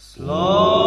Slow.